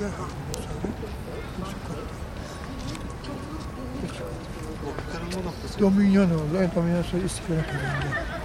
Ver abi müsaade. O. Dominion oldu. En dominion sonra istiklal kazandı.